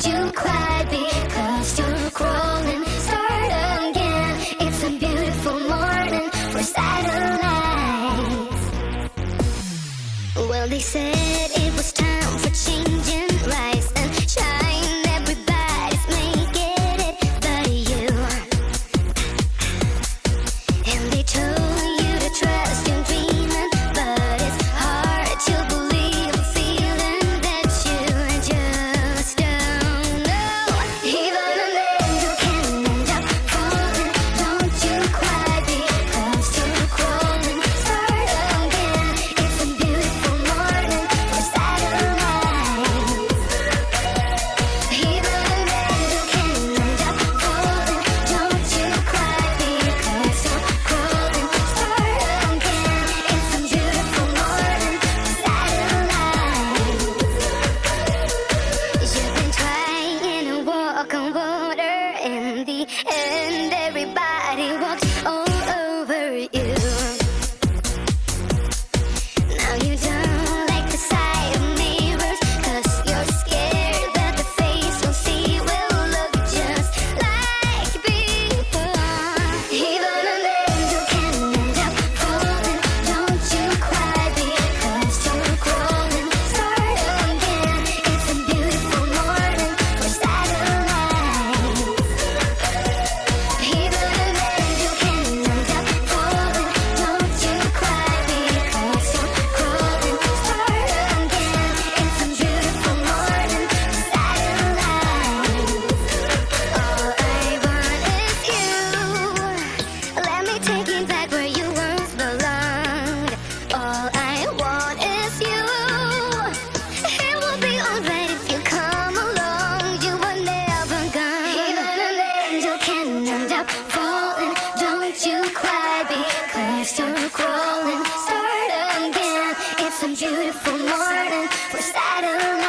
You cry because you're crawling. Start again. It's a beautiful morning for satellites. Well, they said it was time for change. End, everybody some beautiful morning. We're.